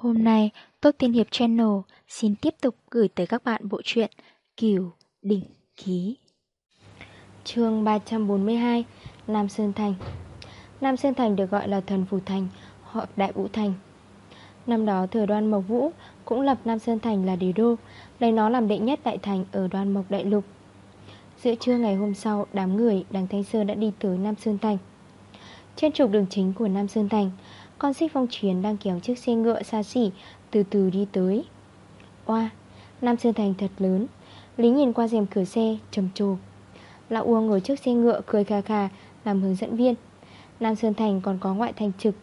Hôm nay, Tốt Tiên Hiệp Channel xin tiếp tục gửi tới các bạn bộ truyện Kiều Đỉnh Ký. chương 342 Nam Sơn Thành Nam Sơn Thành được gọi là Thần Phủ Thành hoặc Đại Vũ Thành. Năm đó thừa đoan Mộc Vũ cũng lập Nam Sơn Thành là đế đô, lấy nó làm đệ nhất đại thành ở đoan Mộc Đại Lục. Giữa trưa ngày hôm sau, đám người đằng Thanh Sơn đã đi tới Nam Sơn Thành. Trên trục đường chính của Nam Sơn Thành, con xích phong chiến đang kéo chiếc xe ngựa xa xỉ Từ từ đi tới. Oa, Nam Sơn Thành thật lớn. Lý nhìn qua rèm cửa xe, trầm trồ. Lão Uông ngồi trước xe ngựa cười khà khà Làm hướng dẫn viên. Nam Sơn Thành còn có ngoại thành trực.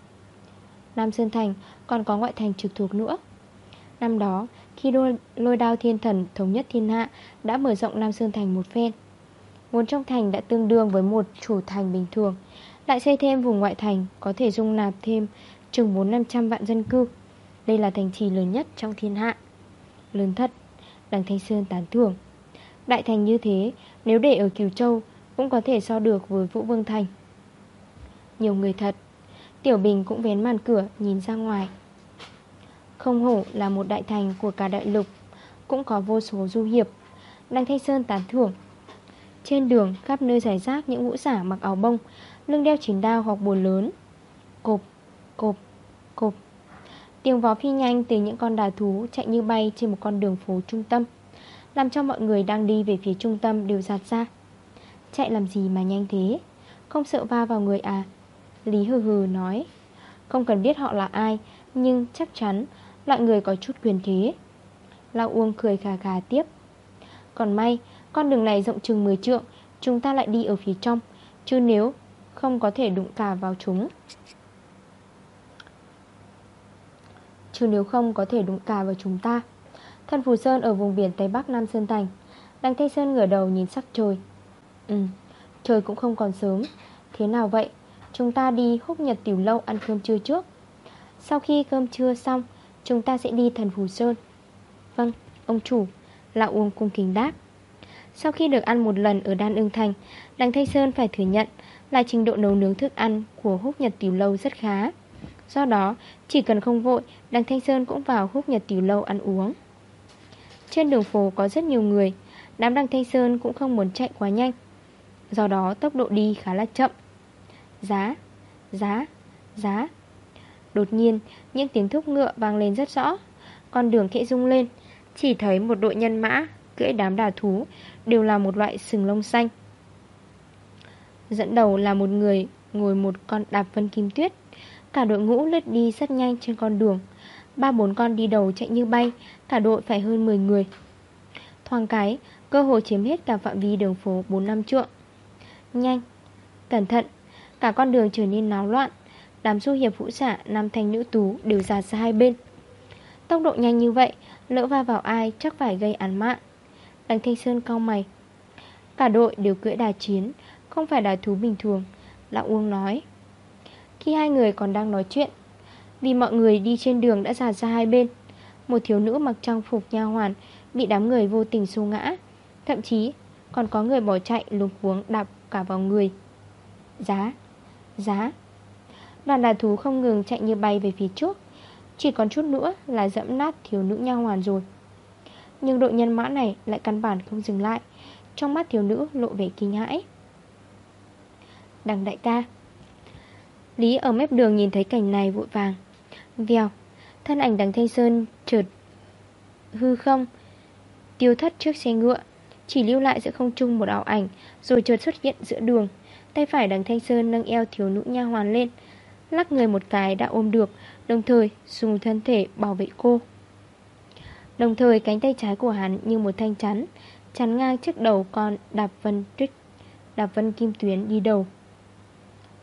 Nam Sơn Thành còn có ngoại thành trực thuộc nữa. Năm đó Khi đôi, lôi đao thiên thần thống nhất thiên hạ Đã mở rộng Nam Sơn Thành một phen. Vốn trong thành đã tương đương với một chủ thành bình thường lại xây thêm vùng ngoại thành, Có thể dung nạp thêm chừng 4-500 vạn dân cư. Đây là thành trì lớn nhất trong thiên hạ. Lớn thật, Đằng Thanh Sơn tán thưởng. Đại thành như thế, Nếu để ở Kiều Châu, Cũng có thể so được với Vũ Vương Thành. Nhiều người thật, Tiểu Bình cũng vén màn cửa, nhìn ra ngoài. Không hổ là một đại thành của cả đại lục, Cũng có vô số du hiệp. Đằng Thanh Sơn tán thưởng. Trên đường, khắp nơi giải rác những vũ giả mặc áo bông Lưng đeo chín đao hoặc bùa lớn. Cộp, cộp, cộp. Tiếng vó phi nhanh từ những con đà thú chạy như bay trên một con đường phố trung tâm Làm cho mọi người đang đi về phía trung tâm đều giạt ra. Chạy làm gì mà nhanh thế? Không sợ va vào người à? Lý hừ hừ nói. Không cần biết họ là ai Nhưng chắc chắn loại người có chút quyền thế. Lão Uông cười khà khà tiếp. Còn may Con đường này rộng chừng 10 trượng Chúng ta lại đi ở phía trong Chứ nếu không có thể đụng cả vào chúng. Chứ nếu không có thể đụng cả vào chúng ta Thân Phù Sơn ở vùng biển Tây Bắc Nam Sơn Thành Đằng thay Sơn ngửa đầu nhìn sắc trời. Ừ, trời cũng không còn sớm. Thế nào vậy? Chúng ta đi húc nhật tiểu lâu ăn cơm trưa trước. Sau khi cơm trưa xong Chúng ta sẽ đi thần Phù Sơn. Vâng, ông chủ Lão Uông cung kính đáp. Sau khi được ăn một lần ở Đan Ưng Thành Đằng Thanh Sơn phải thừa nhận là trình độ nấu nướng thức ăn của húc nhật tiểu lâu rất khá. Do đó, chỉ cần không vội, đằng Thanh Sơn cũng vào húc nhật tiểu lâu ăn uống. Trên đường phố có rất nhiều người, đám đằng Thanh Sơn cũng không muốn chạy quá nhanh. Do đó tốc độ đi khá là chậm. Giá, giá, giá. Đột nhiên, những tiếng thúc ngựa vang lên rất rõ. Con đường khẽ rung lên, chỉ thấy một đội nhân mã cưỡi đám đà thú đều là một loại sừng lông xanh. Dẫn đầu là một người ngồi một con đạp vân kim tuyết. Cả đội ngũ lướt đi rất nhanh trên con đường. Ba bốn con đi đầu chạy như bay, Cả đội phải hơn 10 người. Thoáng cái, Cơ hội chiếm hết cả phạm vi đường phố 4 năm trượng. Nhanh, Cẩn thận, Cả con đường trở nên náo loạn. Đám du hiệp vũ giả, Nam thanh nữ tú đều ra xa hai bên. Tốc độ nhanh như vậy, Lỡ va vào ai chắc phải gây án mạng. Đằng Thanh Sơn cao mày. Cả đội đều cưỡi đà chiến không phải là thú bình thường, Lão Uông nói. Khi hai người còn đang nói chuyện, Vì mọi người đi trên đường đã giạt ra hai bên, Một thiếu nữ mặc trang phục nha hoàn Bị đám người vô tình xô ngã, Thậm chí còn có người bỏ chạy lục cuống đạp cả vào người. Giá Giá, Đoàn đà thú không ngừng chạy như bay về phía trước, Chỉ còn chút nữa là dẫm nát thiếu nữ nha hoàn rồi. Nhưng đội nhân mã này lại căn bản không dừng lại, Trong mắt thiếu nữ lộ vẻ kinh hãi đằng đại ca. Lý ở mép đường nhìn thấy cảnh này vội vàng. Vèo, Thân ảnh đằng Thanh Sơn trượt Hư không, Tiêu thất trước xe ngựa, Chỉ lưu lại giữa không trung một ảo ảnh, Rồi trượt xuất hiện giữa đường. Tay phải đằng Thanh Sơn nâng eo thiếu nữ nha hoàn lên, Lắc người một cái đã ôm được, Đồng thời dùng thân thể bảo vệ cô. Đồng thời cánh tay trái của hắn như một thanh chắn Chắn ngang trước đầu con đạp vân trích Đạp vân kim tuyến đi đầu.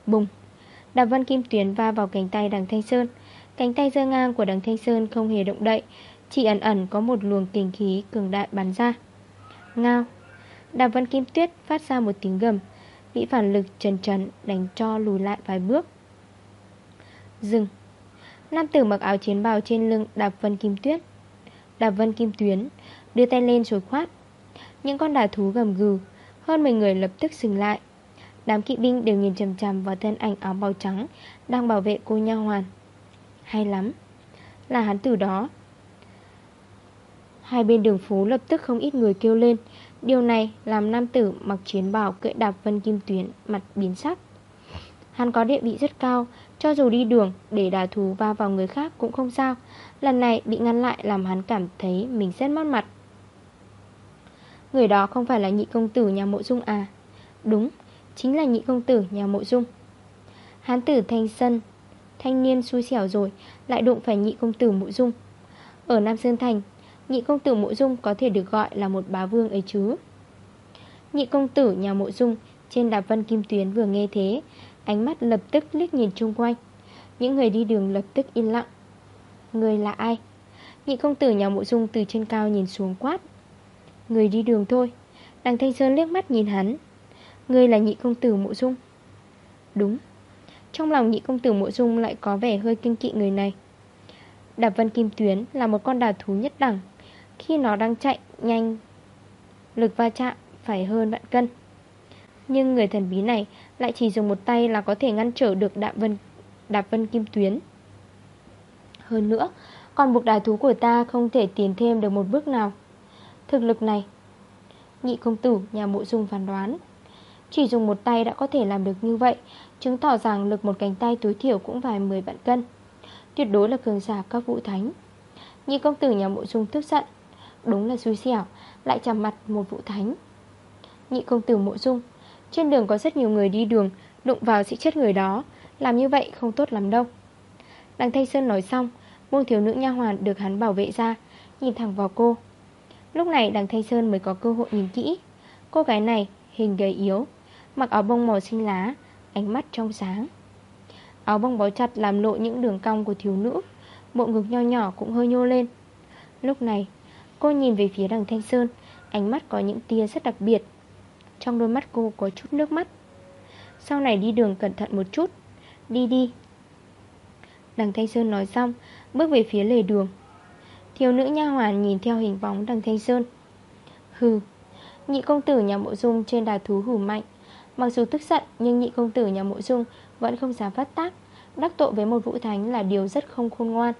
Bùng. Đạp Văn Kim Tuyến va vào cánh tay đằng Thanh Sơn. Cánh tay dơ ngang của đằng Thanh Sơn không hề động đậy. Chỉ ẩn ẩn có một luồng kinh khí cường đại bắn ra. Ngao. Đạp Văn Kim Tuyết phát ra một tiếng gầm. Bị phản lực trần trần đánh cho lùi lại vài bước. Dừng. Nam tử mặc áo chiến bào trên lưng Đạp Vân Kim Tuyết. Đạp Vân Kim Tuyến Đưa tay lên rồi khoát. Những con đà thú gầm gừ, Hơn 10 người lập tức dừng lại. Đám kỵ binh đều nhìn chầm chầm vào thân ảnh áo bào trắng Đang bảo vệ cô nha hoàn. Hay lắm là hắn tử đó. Hai bên đường phố lập tức không ít người kêu lên. Điều này làm nam tử mặc chiến bào cưỡi đạp vân kim tuyến mặt biến sắc. Hắn có địa vị rất cao Cho dù đi đường để đà thú va vào người khác cũng không sao. Lần này bị ngăn lại làm hắn cảm thấy mình rất mất mặt. Người đó không phải là nhị công tử nhà mộ dung à? Đúng, chính là nhị công tử nhà mộ dung. Hán tử thanh sân Thanh niên xui xẻo rồi, Lại đụng phải nhị công tử mộ dung. Ở Nam Sơn Thành, Nhị công tử mộ dung có thể được gọi là một bá vương ấy chứ. Nhị công tử nhà mộ dung Trên đạp vân kim tuyến vừa nghe thế, Ánh mắt lập tức liếc nhìn chung quanh. Những người đi đường lập tức yên lặng. Người là ai? Nhị công tử nhà mộ dung từ trên cao nhìn xuống quát. Người đi đường thôi. Đằng Thanh Sơn liếc mắt nhìn hắn ngươi là nhị công tử mộ dung. Đúng. Trong lòng nhị công tử mộ dung lại có vẻ hơi kinh kỵ người này. Đạp vân kim tuyến là một con đà thú nhất đẳng. Khi nó đang chạy nhanh Lực va chạm phải hơn vạn cân. Nhưng người thần bí này lại chỉ dùng một tay là có thể ngăn trở được đạp vân, đạp vân kim tuyến. Hơn nữa Con buộc đà thú của ta không thể tiến thêm được một bước nào. Thực lực này Nhị công tử nhà mộ dung phán đoán chỉ dùng một tay đã có thể làm được như vậy, Chứng tỏ rằng lực một cánh tay tối thiểu cũng vài 10 vạn cân. Tuyệt đối là cường giả các vũ thánh. Nhị công tử nhà mộ dung tức giận. Đúng là xui xẻo, Lại chạm mặt một vũ thánh. Nhị công tử mộ dung, Trên đường có rất nhiều người đi đường, Đụng vào sẽ chết người đó. Làm như vậy không tốt lắm đâu. Đằng Thanh Sơn nói xong, Buông thiếu nữ nha hoàn được hắn bảo vệ ra, Nhìn thẳng vào cô. Lúc này đằng Thanh Sơn mới có cơ hội nhìn kỹ. Cô gái này hình gầy yếu Mặc áo bông màu xanh lá, Ánh mắt trong sáng. Áo bông bó chặt làm lộ những đường cong của thiếu nữ, Bộ ngực nho nhỏ cũng hơi nhô lên. Lúc này, Cô nhìn về phía đằng Thanh Sơn, Ánh mắt có những tia rất đặc biệt. Trong đôi mắt cô có chút nước mắt. Sau này đi đường cẩn thận một chút. Đi đi. Đằng Thanh Sơn nói xong, Bước về phía lề đường. Thiếu nữ nha hoàn nhìn theo hình bóng đằng Thanh Sơn. Hừ, Nhị công tử nhà mộ dung trên đà thú hủ mạnh Mặc dù tức giận, Nhưng nhị công tử nhà mộ dung Vẫn không dám phát tác, Đắc tội với một vũ thánh là điều rất không khôn ngoan.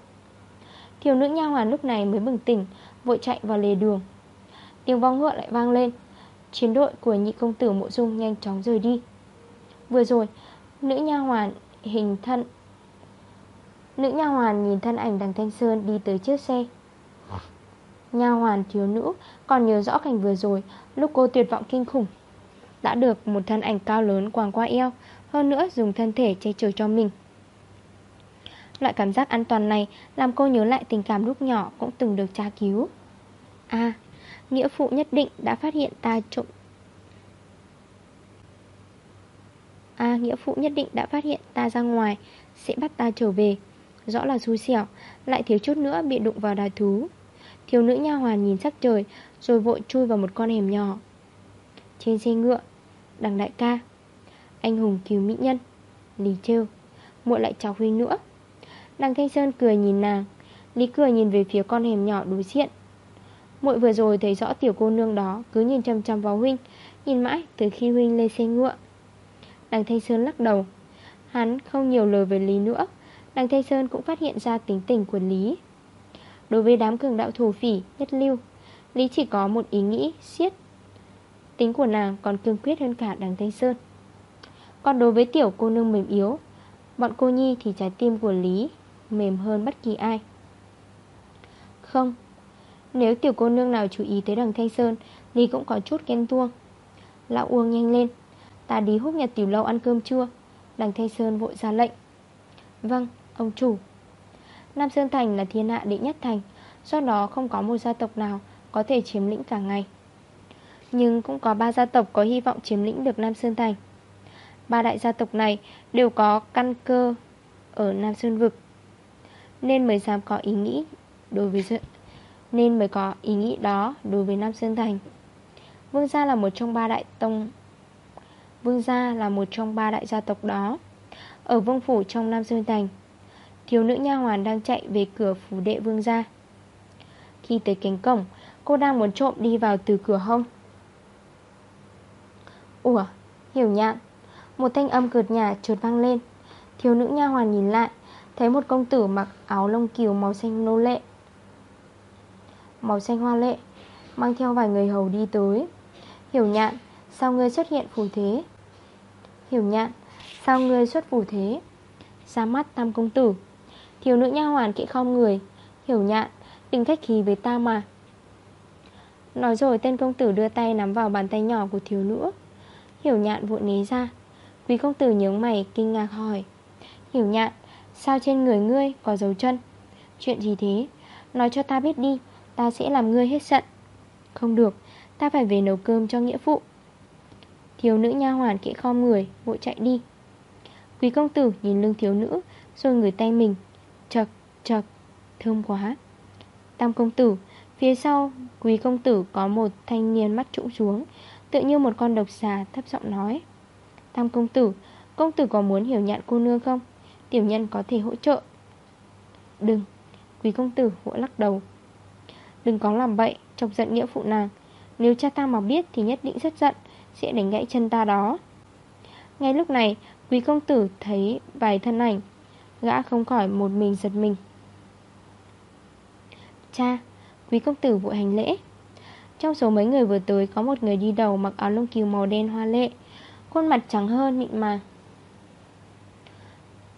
Thiếu nữ nha hoàn lúc này mới bừng tỉnh, Vội chạy vào lề đường. Tiếng vong ngựa lại vang lên. Chiến đội của nhị công tử mộ dung nhanh chóng rời đi. Vừa rồi, Nữ nha hoàn hình thân, Nữ nha hoàn nhìn thân ảnh đằng Thanh Sơn đi tới chiếc xe. Nha hoàn thiếu nữ còn nhớ rõ cảnh vừa rồi, Lúc cô tuyệt vọng kinh khủng. Đã được một thân ảnh cao lớn quàng qua eo, Hơn nữa dùng thân thể che chở cho mình. Loại cảm giác an toàn này Làm cô nhớ lại tình cảm lúc nhỏ Cũng từng được cha cứu. À Nghĩa phụ nhất định đã phát hiện ta trộm. À nghĩa phụ nhất định đã phát hiện ta ra ngoài, Sẽ bắt ta trở về. Rõ là xui xẻo, Lại thiếu chút nữa bị đụng vào đài thú. Thiếu nữ nha hoàn nhìn sắc trời, Rồi vội chui vào một con hẻm nhỏ. Trên xe ngựa Đằng đại ca. Anh hùng cứu mỹ nhân. Lý trêu. Muội lại chọc huynh nữa. Đằng Thanh Sơn cười nhìn nàng. Lý cười nhìn về phía con hẻm nhỏ đối diện. Muội vừa rồi thấy rõ tiểu cô nương đó Cứ nhìn chăm chăm vào huynh, Nhìn mãi từ khi huynh lên xe ngựa. Đằng Thanh Sơn lắc đầu. Hắn không nhiều lời về Lý nữa. Đằng Thanh Sơn cũng phát hiện ra tính tình của Lý. Đối với đám cường đạo thổ phỉ, nhất lưu, Lý chỉ có một ý nghĩ, siết Tính của nàng còn cương quyết hơn cả đằng Thanh Sơn. Còn đối với tiểu cô nương mềm yếu Bọn cô Nhi thì trái tim của Lý Mềm hơn bất kỳ ai. Không Nếu tiểu cô nương nào chú ý tới đằng Thanh Sơn Lý cũng có chút ghen tuông. Lão Uông nhanh lên Ta đi hút nhà tiểu lâu ăn cơm chưa? Đằng Thanh Sơn vội ra lệnh. Vâng, ông chủ. Nam Sơn Thành là thiên hạ đệ nhất thành Do đó không có một gia tộc nào Có thể chiếm lĩnh cả ngày. Nhưng cũng có ba gia tộc có hy vọng chiếm lĩnh được Nam Sơn Thành. Ba đại gia tộc này đều có căn cơ Ở Nam Sơn Vực, Nên mới dám có ý nghĩ Đối với Nên mới có ý nghĩ đó Đối với Nam Sơn Thành. Vương gia là một trong ba đại tông Vương gia là một trong ba đại gia tộc đó Ở vương phủ trong Nam Sơn Thành. Thiếu nữ nha hoàn đang chạy về cửa phủ đệ vương gia. Khi tới cánh cổng, Cô đang muốn trộm đi vào từ cửa hông. Ủa, Hiểu nhạn. Một thanh âm cợt nhà trượt vang lên. Thiếu nữ nha hoàn nhìn lại, Thấy một công tử mặc áo lông kiều màu xanh nô lệ. Màu xanh hoa lệ, Mang theo vài người hầu đi tới. Hiểu nhạn, Sao ngươi xuất hiện phủ thế? Hiểu nhạn, Sao ngươi xuất phủ thế? Ra mắt tam công tử. Thiếu nữ nha hoàn kỵ không người. Hiểu nhạn, Đừng khách khí với ta mà. Nói rồi tên công tử đưa tay nắm vào bàn tay nhỏ của thiếu nữ. Hiểu nhạn vội né ra. Quý công tử nhớ mày, kinh ngạc hỏi. Hiểu nhạn, Sao trên người ngươi có dấu chân? Chuyện gì thế? Nói cho ta biết đi, Ta sẽ làm ngươi hết giận. Không được, Ta phải về nấu cơm cho nghĩa phụ. Thiếu nữ nha hoàn kệ khom người, Vội chạy đi. Quý công tử nhìn lưng thiếu nữ, Rồi ngửi tay mình. Chật chật, Thơm quá. Tam công tử, Phía sau quý công tử có một thanh niên mắt trũng xuống. Tự như một con độc xà, thấp giọng nói. Tam công tử Công tử có muốn hiểu nhạn cô nương không? Tiểu nhân có thể hỗ trợ. Đừng, Quý công tử, vội lắc đầu. Đừng có làm bậy, Chọc giận nghĩa phụ nàng. Nếu cha ta mà biết thì nhất định rất giận, Sẽ đánh gãy chân ta đó. Ngay lúc này, Quý công tử thấy vài thân ảnh, Gã không khỏi một mình giật mình. Cha, Quý công tử vội hành lễ. Trong số mấy người vừa tới, Có một người đi đầu mặc áo lông kiều màu đen hoa lệ, Khuôn mặt trắng hơn, mịn màng.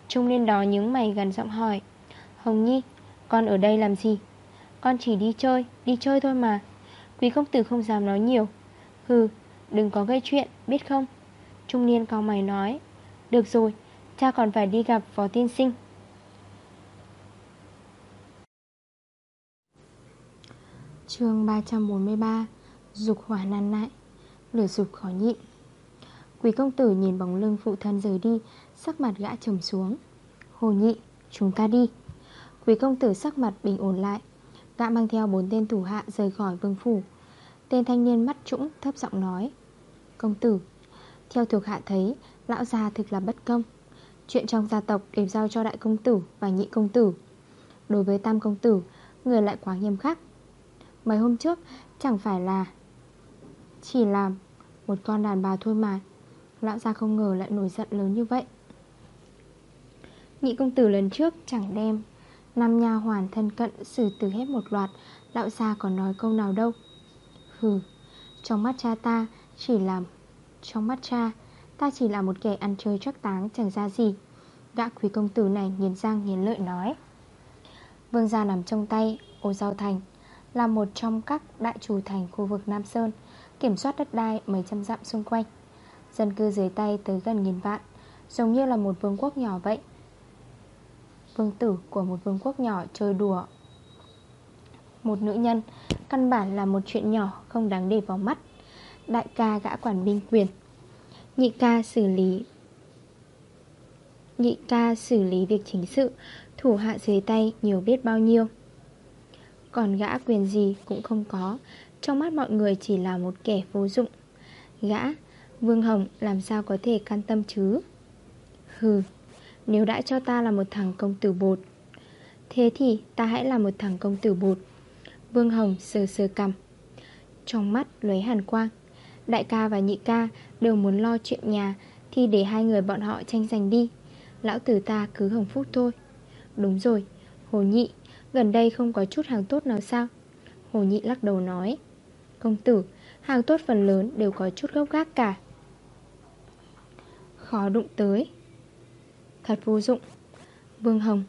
Trung lên đó nhướng mày gần giọng hỏi, Hồng Nhi, Con ở đây làm gì? Con chỉ đi chơi Đi chơi thôi mà. Quý công tử không dám nói nhiều. Hừ, Đừng có gây chuyện, Biết không? Trung niên cao mày nói, Được rồi, Cha còn phải đi gặp phó tiên sinh. Chương 343 Dục hỏa nan nại Lửa dục khó nhịn. Quý công tử nhìn bóng lưng phụ thân rời đi Sắc mặt gã trầm xuống. Hồ nhị, chúng ta đi. Quý công tử sắc mặt bình ổn lại Gã mang theo bốn tên thủ hạ rời khỏi vương phủ. Tên thanh niên mắt trũng thấp giọng nói Công tử Theo thuộc hạ thấy Lão già thực là bất công. Chuyện trong gia tộc đều giao cho đại công tử và nhị công tử. Đối với tam công tử Người lại quá nghiêm khắc. Mấy hôm trước, chẳng phải là Chỉ là một con đàn bà thôi mà. Lão gia không ngờ lại nổi giận lớn như vậy. Nhị công tử lần trước chẳng đem Năm nha hoàn thân cận xử tử hết một loạt, Lão gia còn nói câu nào đâu. Hừ, Trong mắt cha ta chỉ là, Trong mắt cha, Ta chỉ là một kẻ ăn chơi chắc táng, chẳng ra gì. Gã quý công tử này nghiến răng nghiến lợi nói. Vương gia nằm trong tay, Ô Giao Thành. Là một trong các đại chủ thành khu vực Nam Sơn, Kiểm soát đất đai mấy trăm dặm xung quanh. Dân cư dưới tay tới gần nghìn vạn, Giống như là một vương quốc nhỏ vậy. Vương tử của một vương quốc nhỏ chơi đùa. Một nữ nhân, Căn bản là một chuyện nhỏ, Không đáng để vào mắt. Đại ca gã quản binh quyền. Nhị ca xử lý, Nhị ca xử lý việc chính sự, Thủ hạ dưới tay nhiều biết bao nhiêu. Còn gã quyền gì cũng không có. Trong mắt mọi người chỉ là một kẻ vô dụng. Gã, Vương Hồng, làm sao có thể can tâm chứ? Hừ, Nếu đã cho ta là một thằng công tử bột. Thế thì ta hãy là một thằng công tử bột. Vương Hồng sờ sờ cầm Trong mắt lấy hàn quang, Đại ca và nhị ca đều muốn lo chuyện nhà Thì để hai người bọn họ tranh giành đi. Lão tử ta cứ hồng phúc thôi. Đúng rồi, Hồ nhị Gần đây không có chút hàng tốt nào sao? Hồ nhị lắc đầu nói. Công tử Hàng tốt phần lớn đều có chút gốc gác cả. Khó đụng tới. Thật vô dụng. Vương Hồng.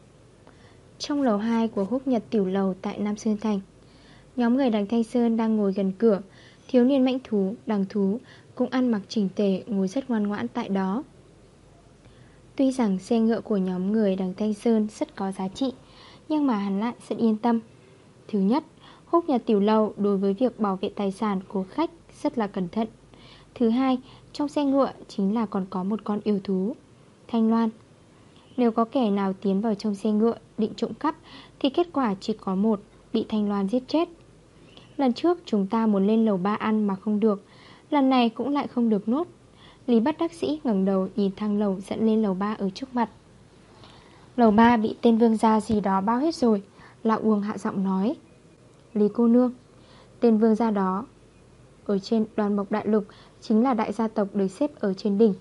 Trong lầu 2 của húc nhật tiểu lầu tại Nam Sơn Thành Nhóm người đằng Thanh Sơn đang ngồi gần cửa. Thiếu niên mãnh thú, đằng thú Cũng ăn mặc chỉnh tề ngồi rất ngoan ngoãn tại đó. Tuy rằng xe ngựa của nhóm người đằng Thanh Sơn rất có giá trị nhưng mà hắn lại rất yên tâm. Thứ nhất, húc nhà tiểu lâu đối với việc bảo vệ tài sản của khách rất là cẩn thận. Thứ hai, trong xe ngựa chính là còn có một con yêu thú Thanh Loan. Nếu có kẻ nào tiến vào trong xe ngựa định trộm cắp Thì kết quả chỉ có một Bị Thanh Loan giết chết. Lần trước chúng ta muốn lên lầu ba ăn mà không được Lần này cũng lại không được nốt Lý bắt đắc sĩ ngẩng đầu nhìn thang lầu dẫn lên lầu ba ở trước mặt. Lầu ba bị tên vương gia gì đó bao hết rồi, Lão Uông hạ giọng nói. Lý cô nương, Tên vương gia đó Ở trên đoàn mộc đại lục Chính là đại gia tộc được xếp ở trên đỉnh.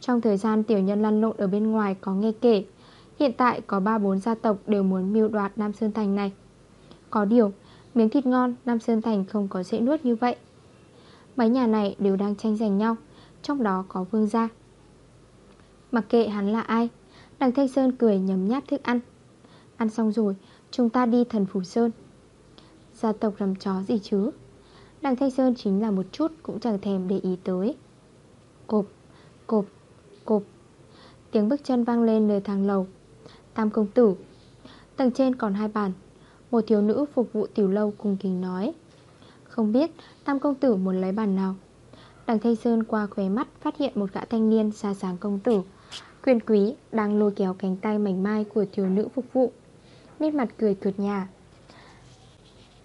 Trong thời gian tiểu nhân lăn lộn ở bên ngoài có nghe kể, Hiện tại có 3-4 gia tộc đều muốn mưu đoạt Nam Sơn Thành này. Có điều, Miếng thịt ngon Nam Sơn Thành không có dễ nuốt như vậy. Mấy nhà này đều đang tranh giành nhau, Trong đó có vương gia. Mặc kệ hắn là ai Đằng Thanh Sơn cười nhấm nháp thức ăn. Ăn xong rồi Chúng ta đi thần Phủ Sơn. Gia tộc làm chó gì chứ? Đằng Thanh Sơn chính là một chút Cũng chẳng thèm để ý tới. Cộp, cộp, cộp. Tiếng bước chân vang lên nơi thang lầu. Tam công tử Tầng trên còn hai bàn. Một thiếu nữ phục vụ tiểu lâu cùng kính nói. Không biết Tam công tử muốn lấy bàn nào. Đằng Thanh Sơn qua khóe mắt Phát hiện một gã thanh niên xa sáng công tử. Quyền quý đang lôi kéo cánh tay mảnh mai Của thiếu nữ phục vụ. Nét mặt cười cợt nhà.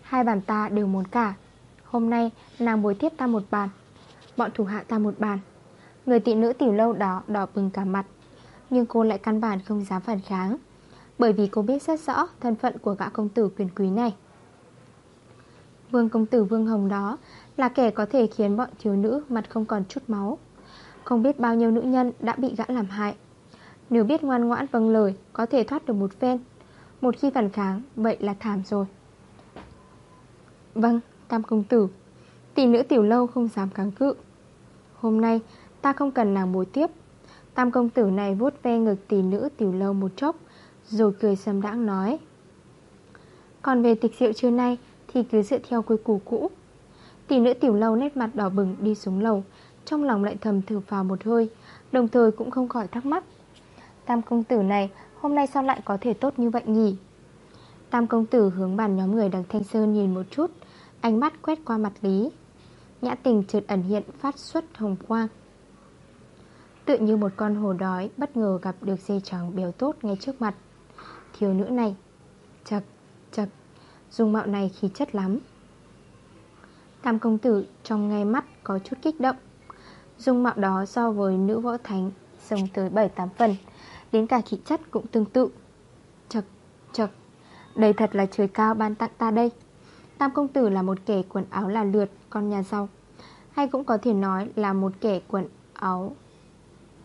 Hai bàn ta đều muốn cả. Hôm nay, nàng bồi tiếp ta một bàn. Bọn thủ hạ ta một bàn. Người tị nữ tiểu lâu đó đỏ bừng cả mặt. Nhưng cô lại căn bản không dám phản kháng. Bởi vì cô biết rất rõ Thân phận của gã công tử quyền quý này. Vương công tử Vương Hồng đó Là kẻ có thể khiến bọn thiếu nữ Mặt không còn chút máu. Không biết bao nhiêu nữ nhân đã bị gã làm hại. Nếu biết ngoan ngoãn vâng lời, Có thể thoát được một phen. Một khi phản kháng, Vậy là thảm rồi. Vâng Tam công tử. Tỷ nữ tiểu lâu không dám kháng cự. Hôm nay, ta không cần nàng bồi tiếp. Tam công tử này vuốt ve ngực tỷ nữ tiểu lâu một chốc, Rồi cười sầm đãng nói. Còn về tịch rượu trưa nay, Thì cứ dựa theo quy củ cũ. Tỷ nữ tiểu lâu nét mặt đỏ bừng đi xuống lầu, Trong lòng lại thầm thử vào một hơi, Đồng thời cũng không khỏi thắc mắc. Tam công tử này Hôm nay sao lại có thể tốt như vậy nhỉ? Tam công tử hướng bàn nhóm người đằng Thanh Sơn nhìn một chút Ánh mắt quét qua mặt Lý. Nhã tình trượt ẩn hiện phát xuất hồng quang. Tự như một con hồ đói Bất ngờ gặp được dây trắng béo tốt ngay trước mặt. Thiếu nữ này Chật, chật Dung mạo này khí chất lắm. Tam công tử trong ngay mắt có chút kích động. Dung mạo đó so với nữ võ thánh sông tới 7-8 phần. Đến cả khí chất cũng tương tự. Chật, chật. Đây thật là trời cao ban tặng ta đây. Tam công tử là một kẻ quần áo là lượt Con nhà giàu. Hay cũng có thể nói là một kẻ quần áo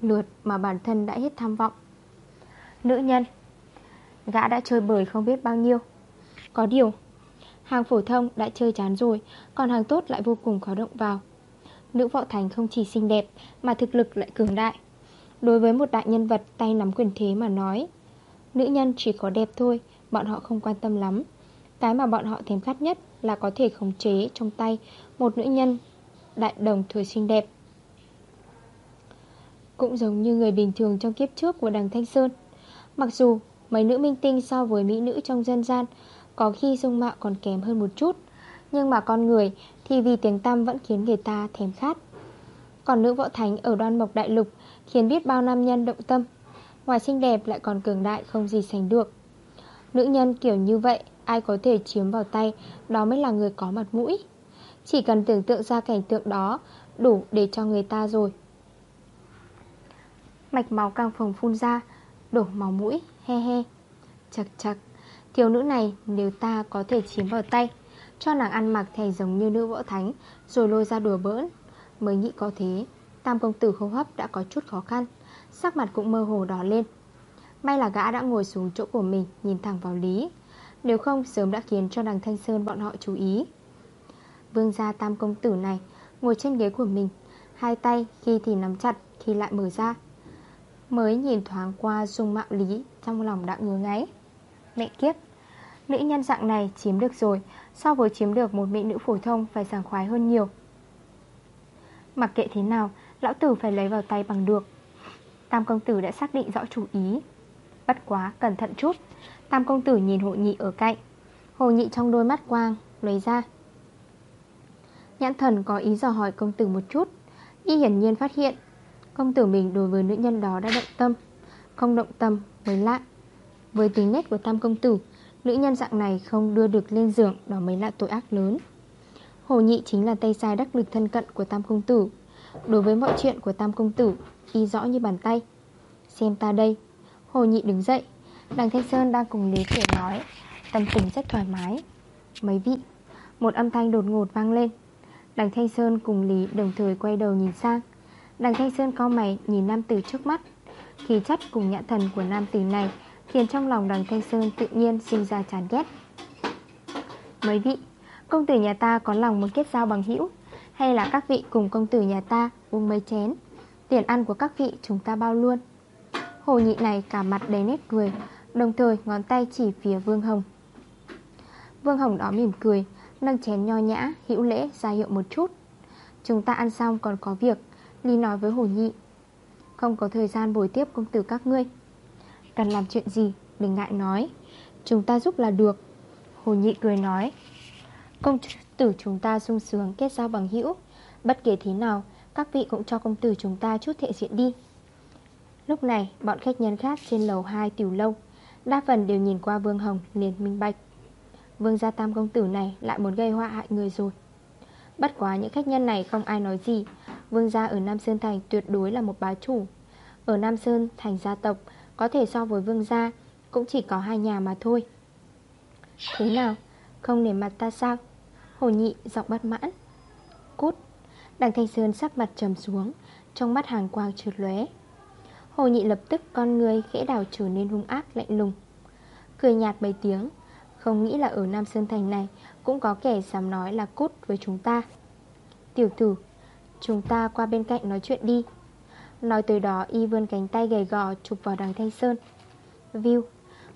lượt Mà bản thân đã hết tham vọng. Nữ nhân Gã đã chơi bời không biết bao nhiêu. Có điều Hàng phổ thông đã chơi chán rồi Còn hàng tốt lại vô cùng khó động vào. Nữ võ thành không chỉ xinh đẹp Mà thực lực lại cường đại. Đối với một đại nhân vật tay nắm quyền thế mà nói Nữ nhân chỉ có đẹp thôi Bọn họ không quan tâm lắm cái mà bọn họ thèm khát nhất là có thể khống chế trong tay một nữ nhân đại đồng thời xinh đẹp. Cũng giống như người bình thường trong kiếp trước của đằng Thanh Sơn. Mặc dù mấy nữ minh tinh so với mỹ nữ trong dân gian có khi dung mạo còn kém hơn một chút, nhưng mà con người thì vì tiếng tăm vẫn khiến người ta thèm khát. Còn nữ võ thánh ở đoan mộc đại lục, khiến biết bao nam nhân động tâm. Ngoài xinh đẹp lại còn cường đại không gì sánh được. Nữ nhân kiểu như vậy, Ai có thể chiếm vào tay, Đó mới là người có mặt mũi Chỉ cần tưởng tượng ra cảnh tượng đó, Đủ để cho người ta rồi Mạch máu càng phồng phun ra, Đổ máu mũi, he he Chật chật Thiếu nữ này nếu ta có thể chiếm vào tay, Cho nàng ăn mặc thành giống như nữ võ thánh, Rồi lôi ra đùa bỡn Mới nghĩ có thế, Tam công tử hô hấp đã có chút khó khăn, Sắc mặt cũng mơ hồ đỏ lên. May là gã đã ngồi xuống chỗ của mình, Nhìn thẳng vào Lý. Nếu không, sớm đã khiến cho đằng Thanh Sơn bọn họ chú ý. Vương gia tam công tử này, Ngồi trên ghế của mình, Hai tay khi thì nắm chặt, Khi lại mở ra. Mới nhìn thoáng qua dung mạo Lý, Trong lòng đã ngứa ngáy. Mẹ kiếp, Nữ nhân dạng này chiếm được rồi, So với chiếm được một mỹ nữ phổ thông Phải sảng khoái hơn nhiều. Mặc kệ thế nào, Lão tử phải lấy vào tay bằng được. Tam công tử đã xác định rõ chủ ý. Bất quá, cẩn thận chút. Tam công tử nhìn hộ nhị ở cạnh. Hồ nhị trong đôi mắt quang, Lấy ra. Nhãn thần có ý dò hỏi công tử một chút. Y hiển nhiên phát hiện, Công tử mình đối với nữ nhân đó đã động tâm. Không động tâm, mới lạ. Với tính nét của tam công tử, Nữ nhân dạng này không đưa được lên giường, Đó mới là tội ác lớn. Hồ nhị chính là tay sai đắc lực thân cận của tam công tử. Đối với mọi chuyện của tam công tử, Y rõ như bàn tay. Xem ta đây. Hồ nhị đứng dậy. Đằng Thanh Sơn đang cùng Lý Tiểu nói. Tâm tình rất thoải mái. Mấy vị, Một âm thanh đột ngột vang lên. Đằng Thanh Sơn cùng Lý đồng thời quay đầu nhìn sang. Đằng Thanh Sơn cao mày nhìn nam tử trước mắt. Khí chất cùng nhã thần của nam tử này Khiến trong lòng đằng Thanh Sơn tự nhiên sinh ra chán ghét. Mấy vị Công tử nhà ta có lòng muốn kết giao bằng hữu? Hay là các vị cùng công tử nhà ta uống mấy chén? Tiền ăn của các vị chúng ta bao luôn. Hồ nhị này cả mặt đầy nét cười Đồng thời ngón tay chỉ phía Vương Hồng. Vương Hồng đó mỉm cười Nâng chén nho nhã, hữu lễ ra hiệu một chút. Chúng ta ăn xong còn có việc Ly nói với Hồ nhị. Không có thời gian bồi tiếp công tử các ngươi. Cần làm chuyện gì? Đừng ngại nói. Chúng ta giúp là được. Hồ nhị cười nói. Công tử chúng ta sung sướng, kết giao bằng hữu. Bất kể thế nào, Các vị cũng cho công tử chúng ta chút thể diện đi. Lúc này, bọn khách nhân khác trên lầu 2 tiểu lâu, Đa phần đều nhìn qua Vương Hồng, liền minh bạch. Vương gia tam công tử này lại muốn gây họa hại người rồi. Bất quá những khách nhân này không ai nói gì. Vương gia ở Nam Sơn Thành tuyệt đối là một bá chủ. Ở Nam Sơn Thành gia tộc, Có thể so với vương gia Cũng chỉ có hai nhà mà thôi. Thế nào? Không để mặt ta sao? Hồ nhị giọng bất mãn. Cút. Đằng Thanh Sơn sắc mặt trầm xuống, Trong mắt hàng quang trượt lóe. Hồ nhị lập tức con người khẽ đảo trở nên hung ác, lạnh lùng. Cười nhạt mấy tiếng, Không nghĩ là ở Nam Sơn Thành này Cũng có kẻ dám nói là cút với chúng ta. Tiểu tử, Chúng ta qua bên cạnh nói chuyện đi. Nói tới đó, y vươn cánh tay gầy gò Chụp vào đằng Thanh Sơn. View.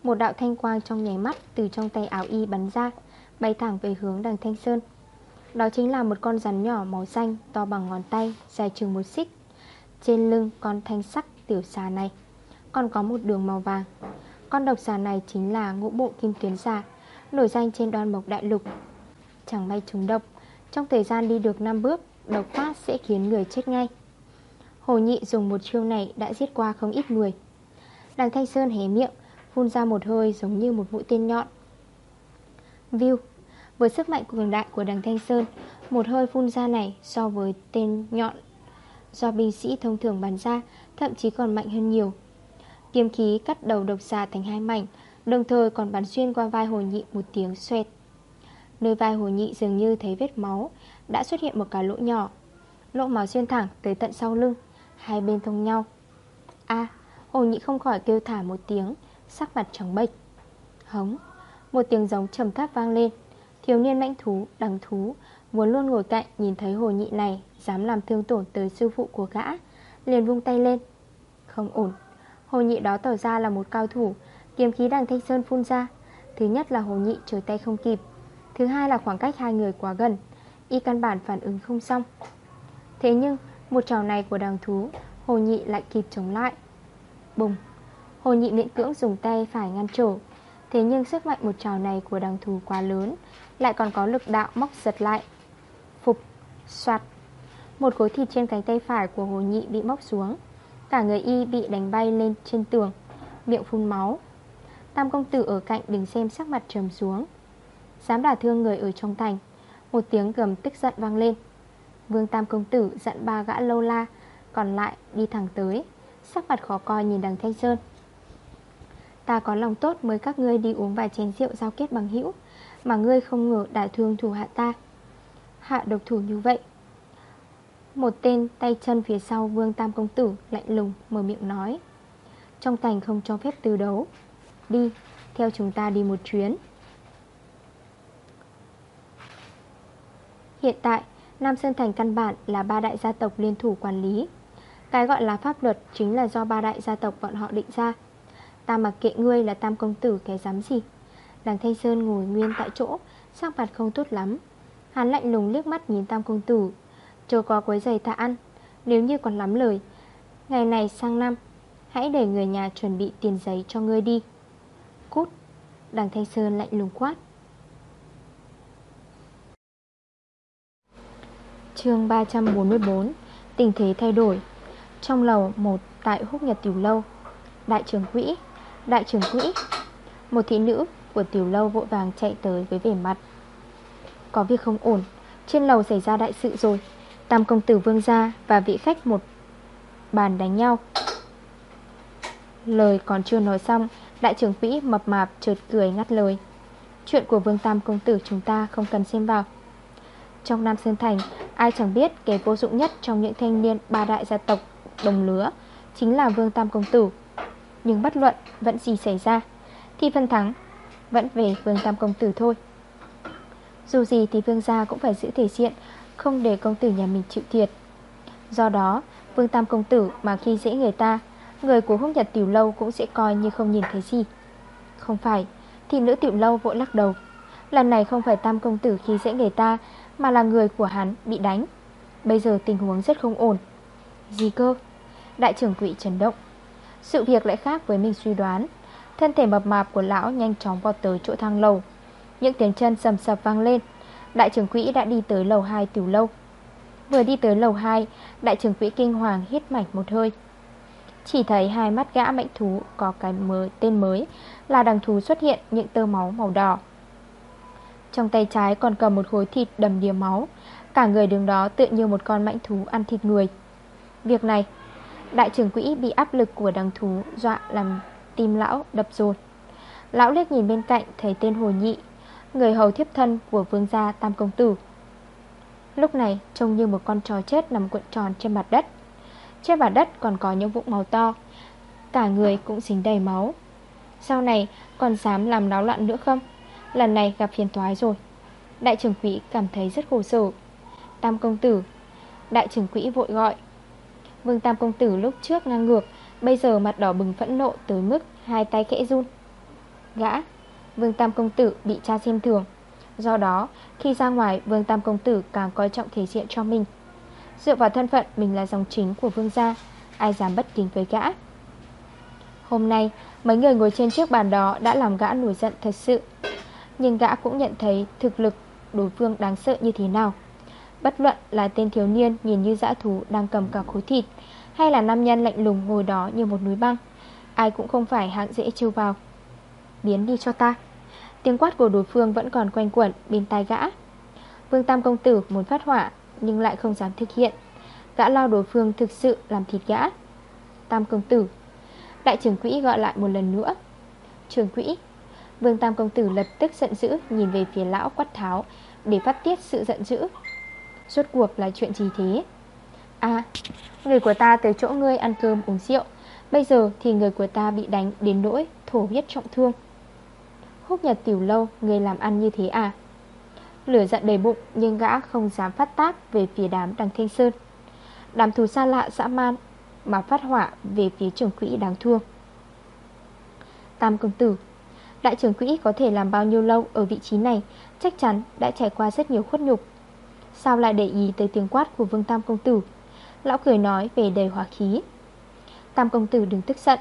Một đạo thanh quang trong nháy mắt Từ trong tay áo y bắn ra Bay thẳng về hướng đằng Thanh Sơn. Đó chính là một con rắn nhỏ màu xanh, To bằng ngón tay, Dài chừng một xích. Trên lưng con thanh sắc tiểu xà này, Còn có một đường màu vàng. Con độc xà này chính là ngũ bộ kim tuyến xà, Nổi danh trên đoan mộc đại lục. Chẳng may trúng độc, Trong thời gian đi được 5 bước, Độc phát sẽ khiến người chết ngay. Hồ nhị dùng một chiêu này đã giết qua không ít người. Đằng Thanh Sơn hé miệng, Phun ra một hơi giống như một mũi tên nhọn. View. Với sức mạnh cường đại của đằng Thanh Sơn, Một hơi phun ra này so với tên nhọn Do binh sĩ thông thường bắn ra, Thậm chí còn mạnh hơn nhiều. Kiếm khí cắt đầu độc xà thành hai mảnh, Đồng thời còn bắn xuyên qua vai hồ nhị một tiếng xoẹt. Nơi vai hồ nhị dường như thấy vết máu, Đã xuất hiện một cái lỗ nhỏ. Lỗ máu xuyên thẳng tới tận sau lưng, Hai bên thông nhau. A, Hồ nhị không khỏi kêu thả một tiếng, Sắc mặt trắng bệch. Hống, Một tiếng giống trầm thấp vang lên. Thiếu niên mãnh thú, đằng thú Muốn luôn ngồi cạnh nhìn thấy hồ nhị này Dám làm thương tổn tới sư phụ của gã Liền vung tay lên. Không ổn. Hồ nhị đó tỏ ra là một cao thủ Kiếm khí đằng thanh sơn phun ra. Thứ nhất là hồ nhị trở tay không kịp. Thứ hai là khoảng cách hai người quá gần. Y căn bản phản ứng không xong. Thế nhưng một trò này của đằng thú Hồ nhị lại kịp chống lại. Bùng. Hồ nhị miễn cưỡng dùng tay phải ngăn trổ Thế nhưng sức mạnh một trò này của đằng thú quá lớn lại còn có lực đạo móc giật lại. Phục, soạt. Một khối thịt trên cánh tay phải của hồ nhị bị móc xuống. Cả người y bị đánh bay lên trên tường, Miệng phun máu. Tam công tử ở cạnh đứng xem sắc mặt trầm xuống. Dám đả thương người ở trong thành, Một tiếng gầm tức giận vang lên. Vương Tam công tử dặn ba gã lâu la, Còn lại đi thẳng tới. Sắc mặt khó coi nhìn đằng Thanh Sơn. Ta có lòng tốt mới các ngươi đi uống vài chén rượu giao kết bằng hữu. Mà ngươi không ngờ đả thương thủ hạ ta. Hạ độc thủ như vậy. Một tên tay chân phía sau Vương Tam Công Tử lạnh lùng mở miệng nói. Trong thành không cho phép từ đấu. Đi, theo chúng ta đi một chuyến. Hiện tại, Nam Sơn Thành căn bản là ba đại gia tộc liên thủ quản lý. Cái gọi là pháp luật chính là do ba đại gia tộc bọn họ định ra. Ta mặc kệ ngươi là tam công tử cái dám gì. Đằng Thanh Sơn ngồi nguyên tại chỗ, Sắc mặt không tốt lắm. Hắn lạnh lùng liếc mắt nhìn tam công tử. Chờ có quấy giày ta ăn, Nếu như còn lắm lời, Ngày này sang năm, Hãy để người nhà chuẩn bị tiền giấy cho ngươi đi. Cút, Đằng Thanh Sơn lạnh lùng quát. Chương 344 Tình thế thay đổi. Trong lầu một tại húc nhật tiểu lâu, Đại trưởng quỹ, Đại trưởng quỹ, Một thị nữ của tiểu lâu vội vàng chạy tới với vẻ mặt. Có việc không ổn, Trên lầu xảy ra đại sự rồi. Tam công tử vương gia và vị khách một bàn đánh nhau. Lời còn chưa nói xong, Đại trưởng quỹ mập mạp chợt cười ngắt lời. Chuyện của vương tam công tử chúng ta không cần xem vào. Trong Nam Sơn Thành, Ai chẳng biết kẻ vô dụng nhất trong những thanh niên ba đại gia tộc đồng lứa Chính là vương tam công tử. Nhưng bất luận vẫn gì xảy ra, Thì phần thắng vẫn về Vương Tam Công Tử thôi. Dù gì thì Vương gia cũng phải giữ thể diện, Không để công tử nhà mình chịu thiệt. Do đó, Vương Tam Công Tử mà khi dễ người ta, Người của húc nhật tiểu lâu cũng sẽ coi như không nhìn thấy gì. Không phải, Thì nữ tiểu lâu vội lắc đầu. Lần này không phải Tam Công Tử khi dễ người ta, Mà là người của hắn bị đánh. Bây giờ tình huống rất không ổn. Gì cơ? Đại trưởng quỷ chấn động. Sự việc lại khác với mình suy đoán. Thân thể mập mạp của lão nhanh chóng vào tới chỗ thang lầu. Những tiếng chân sầm sập vang lên. Đại trưởng quỹ đã đi tới lầu 2 tiểu lâu. Vừa đi tới lầu 2 Đại trưởng quỹ kinh hoàng hít mạch một hơi. Chỉ thấy hai mắt gã mạnh thú Có cái mới, tên mới Là đằng thú xuất hiện những tơ máu màu đỏ. Trong tay trái còn cầm một khối thịt đầm đìa máu. Cả người đứng đó tự như một con mãnh thú ăn thịt người. Việc này Đại trưởng quỹ bị áp lực của đằng thú Dọa làm tim lão đập rột Lão liếc nhìn bên cạnh, thấy tên hồ nhị, Người hầu thiếp thân của vương gia Tam Công Tử. Lúc này, trông như một con chó chết nằm cuộn tròn trên mặt đất. Trên mặt đất còn có những vũng máu to, Cả người cũng dính đầy máu. Sau này, còn dám làm náo loạn nữa không? Lần này gặp phiền toái rồi. Đại trưởng quỹ cảm thấy rất khổ sở. Tam công tử, Đại trưởng quỹ vội gọi. Vương Tam công tử lúc trước ngang ngược, Bây giờ mặt đỏ bừng phẫn nộ tới mức Hai tay khẽ run. Gã, Vương Tam công tử bị cha xem thường. Do đó, khi ra ngoài, Vương Tam công tử càng coi trọng thể diện cho mình. Dựa vào thân phận mình là dòng chính của vương gia, Ai dám bất kính với gã? Hôm nay, Mấy người ngồi trên chiếc bàn đó Đã làm gã nổi giận thật sự. Nhưng gã cũng nhận thấy thực lực Đối phương đáng sợ như thế nào. Bất luận là tên thiếu niên nhìn như dã thú đang cầm cả khối thịt, Hay là nam nhân lạnh lùng ngồi đó như một núi băng Ai cũng không phải hạng dễ trêu vào. Biến đi cho ta. Tiếng quát của đối phương vẫn còn quanh quẩn bên tai gã. Vương Tam Công Tử muốn phát hỏa, Nhưng lại không dám thực hiện. Gã lo đối phương thực sự làm thịt gã. Tam Công Tử. Đại trưởng quỹ gọi lại một lần nữa. Trưởng quỹ. Vương Tam Công Tử lập tức giận dữ Nhìn về phía lão quát tháo, Để phát tiết sự giận dữ. Suốt cuộc là chuyện gì thế? À Người của ta tới chỗ ngươi ăn cơm uống rượu. Bây giờ thì người của ta bị đánh đến nỗi Thổ huyết trọng thương. Húc nhật tiểu lâu, Người làm ăn như thế à? Lửa giận đầy bụng, Nhưng gã không dám phát tác Về phía đám đằng thanh sơn. Đám thù xa lạ, dã man Mà phát hỏa về phía trưởng quỹ đáng thương. Tam công tử, Đại trưởng quỹ có thể làm bao nhiêu lâu Ở vị trí này, Chắc chắn đã trải qua rất nhiều khuất nhục. Sao lại để ý tới tiếng quát của Vương Tam Công Tử? Lão cười nói về đầy hỏa khí. Tam Công Tử đừng tức giận.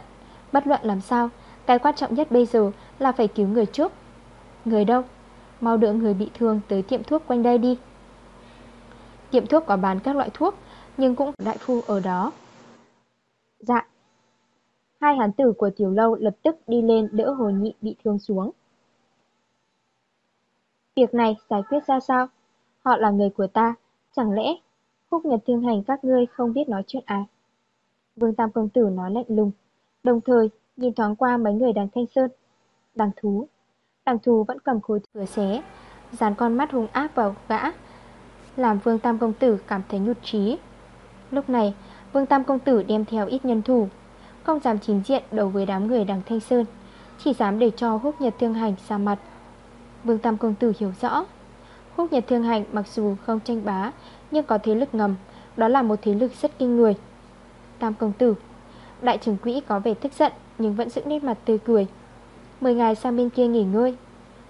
Bất luận làm sao, Cái quan trọng nhất bây giờ là phải cứu người trước. Người đâu? Mau đưa người bị thương tới tiệm thuốc quanh đây đi. Tiệm thuốc có bán các loại thuốc, Nhưng cũng đại phu ở đó. Dạ. Hai hán tử của tiểu lâu lập tức đi lên đỡ hồ nhị bị thương xuống. Việc này giải quyết ra sao? Họ là người của ta, Chẳng lẽ Khúc nhật thương hành các ngươi không biết nói chuyện à? Vương Tam Công Tử nói lạnh lùng. Đồng thời, nhìn thoáng qua mấy người đằng Thanh Sơn. Đằng thú. Đằng thú vẫn cầm khối thừa xé, Dán con mắt hung ác vào gã, Làm Vương Tam Công Tử cảm thấy nhụt trí Lúc này, Vương Tam Công Tử đem theo ít nhân thủ, Không dám chính diện đối với đám người đằng Thanh Sơn, Chỉ dám để cho húc nhật thương hành ra mặt. Vương Tam Công Tử hiểu rõ. Húc nhật thương hành mặc dù không tranh bá, Nhưng có thế lực ngầm, Đó là một thế lực rất kinh người. Tam Công Tử. Đại trưởng quỹ có vẻ tức giận, Nhưng vẫn giữ nét mặt tươi cười. Mời ngài sang bên kia nghỉ ngơi.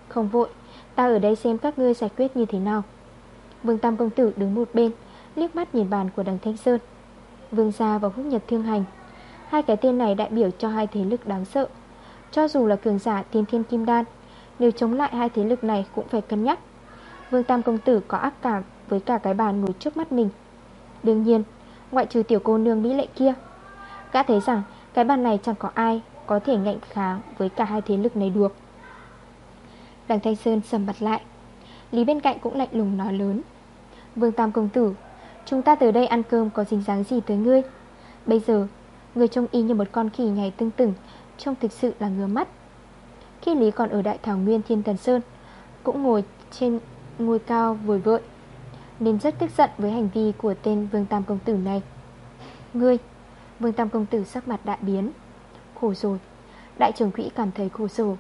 Không vội, Ta ở đây xem các ngươi giải quyết như thế nào. Vương Tam Công Tử đứng một bên, Liếc mắt nhìn bàn của đằng Thanh Sơn. Vương Gia và Húc Nhật Thương Hành. Hai cái tên này đại biểu cho hai thế lực đáng sợ. Cho dù là cường giả tiên thiên kim đan, Nếu chống lại hai thế lực này cũng phải cân nhắc. Vương Tam Công Tử có ác cảm với cả cái bàn ngồi trước mắt mình. Đương nhiên Ngoại trừ tiểu cô nương mỹ lệ kia. Gã thấy rằng cái bàn này chẳng có ai Có thể ngạnh kháng với cả hai thế lực này được. Đằng Thanh Sơn sầm mặt lại. Lý bên cạnh cũng lạnh lùng nói lớn. Vương Tam Công Tử, Chúng ta từ đây ăn cơm có dính dáng gì tới ngươi? Bây giờ, Người trông y như một con khỉ nhảy tưng tửng, Trông thực sự là ngứa mắt. Khi Lý còn ở Đại Thảo Nguyên Thiên Tần Sơn, Cũng ngồi trên ngôi cao vội vội nên rất tức giận với hành vi của tên Vương Tam Công Tử này. Ngươi, Vương Tam Công Tử sắc mặt đại biến. Khổ rồi, Đại trưởng quỹ cảm thấy khổ sở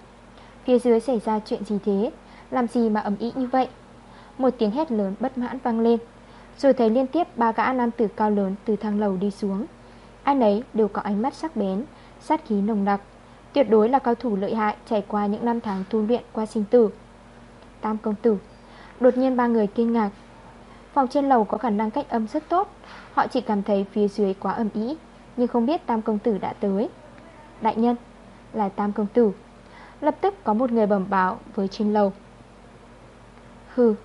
Phía dưới xảy ra chuyện gì thế? Làm gì mà ẩm ý như vậy? Một tiếng hét lớn bất mãn vang lên, Rồi thấy liên tiếp ba gã nam tử cao lớn Từ thang lầu đi xuống. Ai nấy đều có ánh mắt sắc bén, Sát khí nồng đặc Tuyệt đối là cao thủ lợi hại Trải qua những năm tháng tu luyện qua sinh tử. Tam công tử, Đột nhiên ba người kinh ngạc. Phòng trên lầu có khả năng cách âm rất tốt. Họ chỉ cảm thấy phía dưới quá âm ý Nhưng không biết Tam công tử đã tới. Đại nhân, Là Tam công tử. Lập tức có một người bẩm báo với trên lầu. Hừ,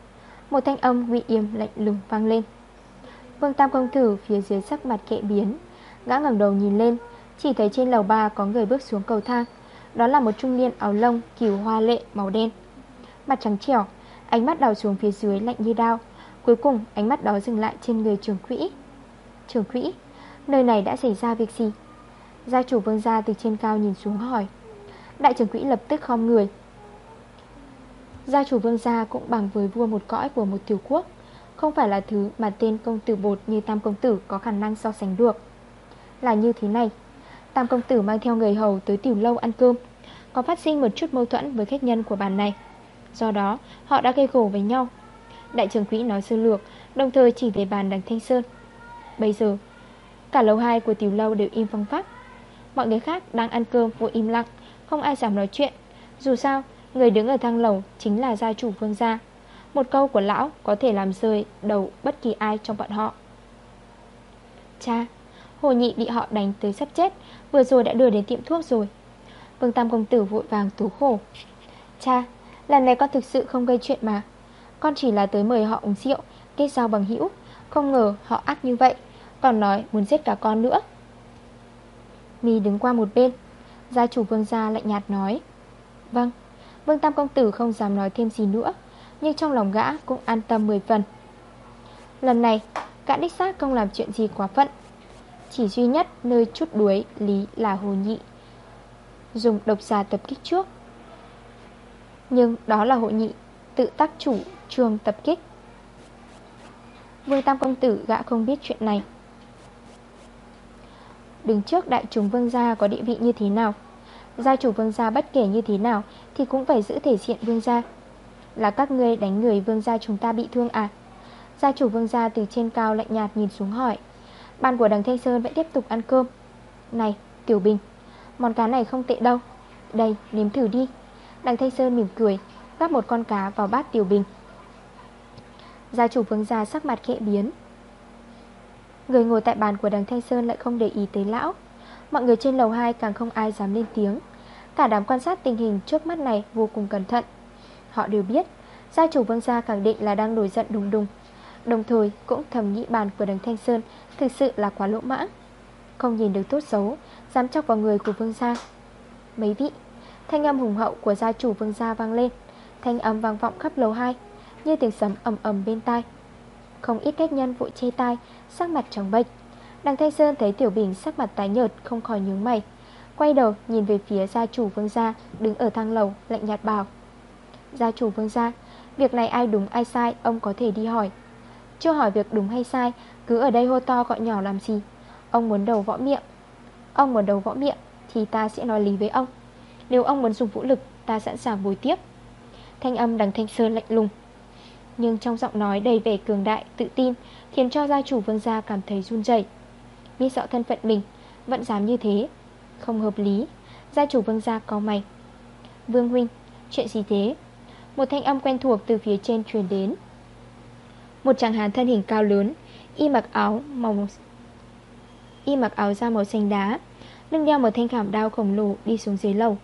Một thanh âm uy yêm lạnh lùng vang lên. Vương Tam công tử phía dưới sắc mặt kệ biến Gã ngẩng đầu nhìn lên, Chỉ thấy trên lầu 3 có người bước xuống cầu thang. Đó là một trung niên áo lông Kiều hoa lệ màu đen. Mặt trắng trẻo, Ánh mắt đào xuống phía dưới lạnh như đao. Cuối cùng, ánh mắt đó dừng lại trên người trưởng quỹ. Trường quỹ, Nơi này đã xảy ra việc gì? Gia chủ vương gia từ trên cao nhìn xuống hỏi. Đại trưởng quỹ lập tức khom người. Gia chủ vương gia cũng bằng với vua một cõi của một tiểu quốc. Không phải là thứ mà tên công tử bột như tam công tử có khả năng so sánh được. Là như thế này. Tam công tử mang theo người hầu tới tiểu lâu ăn cơm. Có phát sinh một chút mâu thuẫn với khách nhân của bàn này. Do đó, họ đã gây gổ với nhau. Đại trưởng quỹ nói sơ lược, Đồng thời chỉ về bàn đằng Thanh Sơn. Bây giờ, Cả lầu 2 của tiểu lâu đều im phăng phát Mọi người khác đang ăn cơm vội im lặng, Không ai dám nói chuyện. Dù sao, người đứng ở thang lầu Chính là gia chủ vương gia. Một câu của lão có thể làm rơi đầu bất kỳ ai trong bọn họ. Cha, Hồ nhị bị họ đánh tới sắp chết, Vừa rồi đã đưa đến tiệm thuốc rồi. Vương Tam Công Tử vội vàng tú khổ. Cha, Lần này con thực sự không gây chuyện mà. Con chỉ là tới mời họ uống rượu, Kết giao bằng hữu. Không ngờ họ ác như vậy, Còn nói muốn giết cả con nữa. Mi đứng qua một bên. Gia chủ vương gia lạnh nhạt nói Vâng Vương Tam Công Tử không dám nói thêm gì nữa, Nhưng trong lòng gã cũng an tâm 10 phần. Lần này, Gã đích xác không làm chuyện gì quá phận. Chỉ duy nhất nơi chút đuối, Lý là hồ nhị, Dùng độc giả tập kích trước. Nhưng đó là hội nhị. Tự tác chủ trường tập kích. Vương Tam Công Tử gã không biết chuyện này. Đứng trước đại chúng vương gia có địa vị như thế nào, Gia chủ vương gia bất kể như thế nào Thì cũng phải giữ thể diện vương gia. Là các ngươi đánh người vương gia chúng ta bị thương à? Gia chủ vương gia từ trên cao lạnh nhạt nhìn xuống hỏi. Bàn của đằng Thanh Sơn vẫn tiếp tục ăn cơm. Này, Tiểu Bình, Món cá này không tệ đâu. Đây, nếm thử đi. Đằng Thanh Sơn mỉm cười. Gắp một con cá vào bát Tiểu Bình. Gia chủ vương gia sắc mặt khẽ biến. Người ngồi tại bàn của đằng Thanh Sơn lại không để ý tới lão. Mọi người trên lầu 2 càng không ai dám lên tiếng. Cả đám quan sát tình hình trước mắt này vô cùng cẩn thận. Họ đều biết, Gia chủ vương gia khẳng định là đang nổi giận đùng đùng. Đồng thời cũng thầm nghĩ bàn của đằng Thanh Sơn Thực sự là quá lỗ mãng. Không nhìn được tốt xấu, Dám chọc vào người của vương gia. Mấy vị, Thanh âm hùng hậu của gia chủ vương gia vang lên. Thanh âm vang vọng khắp lầu 2 Như tiếng sấm ầm ầm bên tai. Không ít khách nhân vội che tai, Sắc mặt trắng bệch. Đằng Thanh Sơn thấy Tiểu Bình sắc mặt tái nhợt, Không khỏi nhướng mày, Quay đầu nhìn về phía gia chủ vương gia Đứng ở thang lầu, lạnh nhạt bảo, Gia chủ vương gia, Việc này ai đúng, ai sai, ông có thể đi hỏi. Chưa hỏi việc đúng hay sai, Cứ ở đây hô to gọi nhỏ làm gì? Ông muốn đầu võ miệng. Ông muốn đầu võ miệng Thì ta sẽ nói lý với ông. Nếu ông muốn dùng vũ lực, Ta sẵn sàng bồi tiếp. Thanh âm đằng Thanh Sơn lạnh lùng. Nhưng trong giọng nói đầy vẻ cường đại, tự tin Khiến cho gia chủ vương gia cảm thấy run rẩy. Biết rõ thân phận mình Vẫn dám như thế Không hợp lý Gia chủ vương gia có mày. Vương huynh Chuyện gì thế? Một thanh âm quen thuộc từ phía trên truyền đến. Một chàng hán thân hình cao lớn Y mặc áo màu Y mặc áo da màu xanh đá Lưng đeo một thanh khảm đao khổng lồ đi xuống dưới lầu.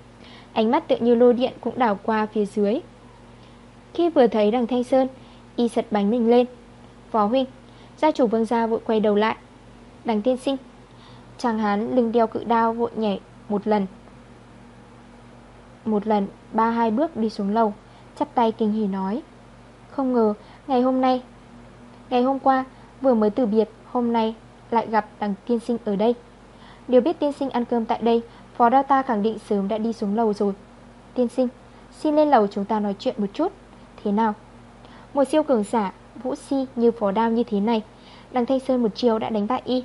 Ánh mắt tự như lô điện cũng đảo qua phía dưới. Khi vừa thấy đằng Thanh Sơn, Y sật bánh mình lên. Phó huynh, Gia chủ vương gia vội quay đầu lại. Đằng tiên sinh, Chàng hán lưng đeo cự đao vội nhảy một lần. Một lần, ba hai bước đi xuống lầu, Chắp tay kinh hỉ nói, Không ngờ ngày hôm nay, Ngày hôm qua vừa mới từ biệt, Hôm nay lại gặp đằng tiên sinh ở đây. Điều biết tiên sinh ăn cơm tại đây, Phó đao ta khẳng định sớm đã đi xuống lầu rồi. Tiên sinh, Xin lên lầu chúng ta nói chuyện một chút. Thế nào? Một siêu cường giả vũ si như phó đao như thế này, Đằng Thanh Sơn một chiều đã đánh bại y.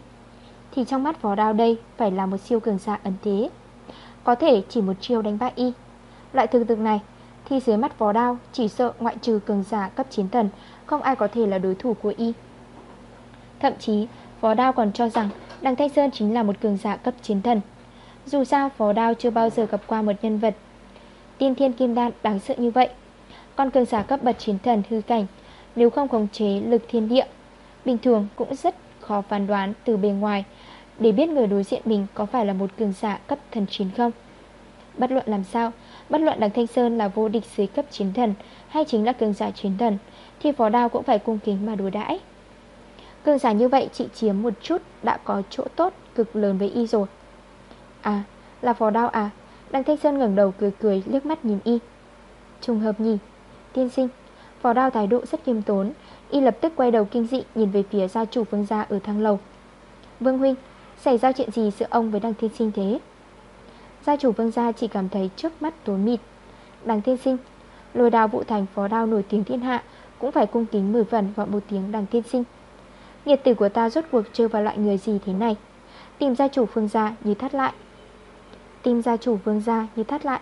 Thì trong mắt phó đao đây Phải là một siêu cường giả ấn thế. Có thể chỉ một chiêu đánh bại y. Loại thực lực này, Thì dưới mắt phó đao Chỉ sợ ngoại trừ cường giả cấp chiến thần, Không ai có thể là đối thủ của y. Thậm chí, Phó đao còn cho rằng Đằng Thanh Sơn chính là một cường giả cấp chiến thần. Dù sao, phó đao chưa bao giờ gặp qua một nhân vật. Tiên thiên kim đan đáng sợ như vậy con cường giả cấp bậc chiến thần hư cảnh, Nếu không khống chế lực thiên địa, Bình thường cũng rất khó phán đoán từ bề ngoài Để biết người đối diện mình có phải là một cường giả cấp thần chiến không. Bất luận làm sao, Bất luận đằng Thanh Sơn là vô địch dưới cấp chiến thần Hay chính là cường giả chiến thần, Thì phó đao cũng phải cung kính mà đối đãi. Cường giả như vậy chị chiếm một chút Đã có chỗ tốt cực lớn với y rồi. À là phó đao à? Đằng Thanh Sơn ngẩng đầu cười cười, liếc mắt nhìn y. Trùng hợp nhỉ? Tiên sinh. Phó đao thái độ rất kiêm tốn, Y lập tức quay đầu kinh dị nhìn về phía gia chủ vương gia ở thang lầu. Vương Huynh, Xảy ra chuyện gì giữa ông với đằng thiên sinh thế? Gia chủ vương gia chỉ cảm thấy trước mắt tối mịt. Đằng thiên sinh, Lôi đào vụ thành phó đao nổi tiếng thiên hạ Cũng phải cung kính mười phần gọi một tiếng đằng thiên sinh. Nghiệt tử của ta rốt cuộc chơi vào loại người gì thế này? Tìm gia chủ vương gia như thắt lại. Tìm gia chủ vương gia như thắt lại.